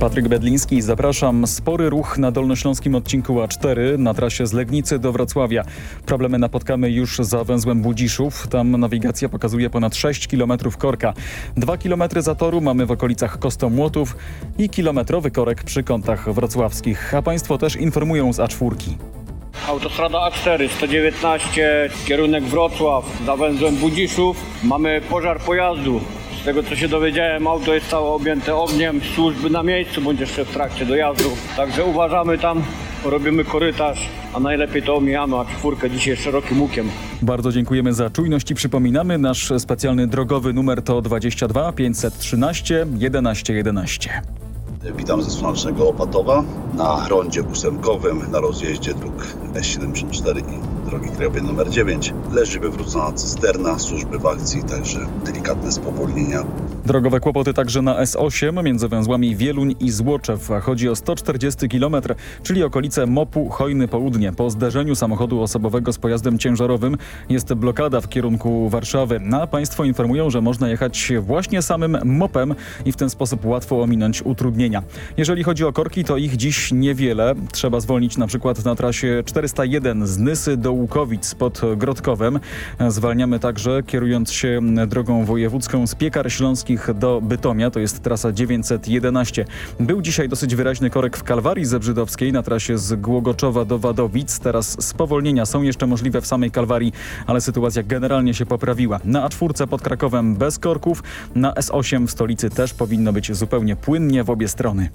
Patryk Bedliński, zapraszam. Spory ruch na dolnośląskim odcinku A4 na trasie z Legnicy do Wrocławia. Problemy napotkamy już za węzłem Budziszów. Tam nawigacja pokazuje ponad 6 km korka. 2 km zatoru mamy w okolicach Kostomłotów i kilometrowy korek przy kątach wrocławskich. A Państwo też informują z A4. Autostrada A4 119, kierunek Wrocław, za węzłem Budziszów. Mamy pożar pojazdu. Tego co się dowiedziałem, auto jest całe objęte ogniem, służby na miejscu, bądź jeszcze w trakcie dojazdu. Także uważamy tam, robimy korytarz, a najlepiej to omijamy, a czwórkę dzisiaj szerokim łukiem. Bardzo dziękujemy za czujność i przypominamy, nasz specjalny drogowy numer to 22 513 11 11. Witam ze Słonecznego Opatowa na rondzie ósemkowym na rozjeździe dróg S74 i drogi krajowej nr 9. Leży wywrócona cysterna, służby w akcji, także delikatne spowolnienia. Drogowe kłopoty także na S8 między węzłami Wieluń i Złoczew. Chodzi o 140 km, czyli okolice Mopu Hojny Południe. Po zderzeniu samochodu osobowego z pojazdem ciężarowym jest blokada w kierunku Warszawy. A Państwo informują, że można jechać właśnie samym mopem i w ten sposób łatwo ominąć utrudnienia. Jeżeli chodzi o korki, to ich dziś niewiele. Trzeba zwolnić na przykład na trasie 401 z Nysy do Łukowic pod Grodkowem. Zwalniamy także kierując się drogą wojewódzką z Piekar Śląskich do Bytomia, to jest trasa 911. Był dzisiaj dosyć wyraźny korek w Kalwarii Zebrzydowskiej na trasie z Głogoczowa do Wadowic. Teraz spowolnienia są jeszcze możliwe w samej Kalwarii, ale sytuacja generalnie się poprawiła. Na A4 pod Krakowem bez korków, na S8 w stolicy też powinno być zupełnie płynnie w obie strony. Ronny.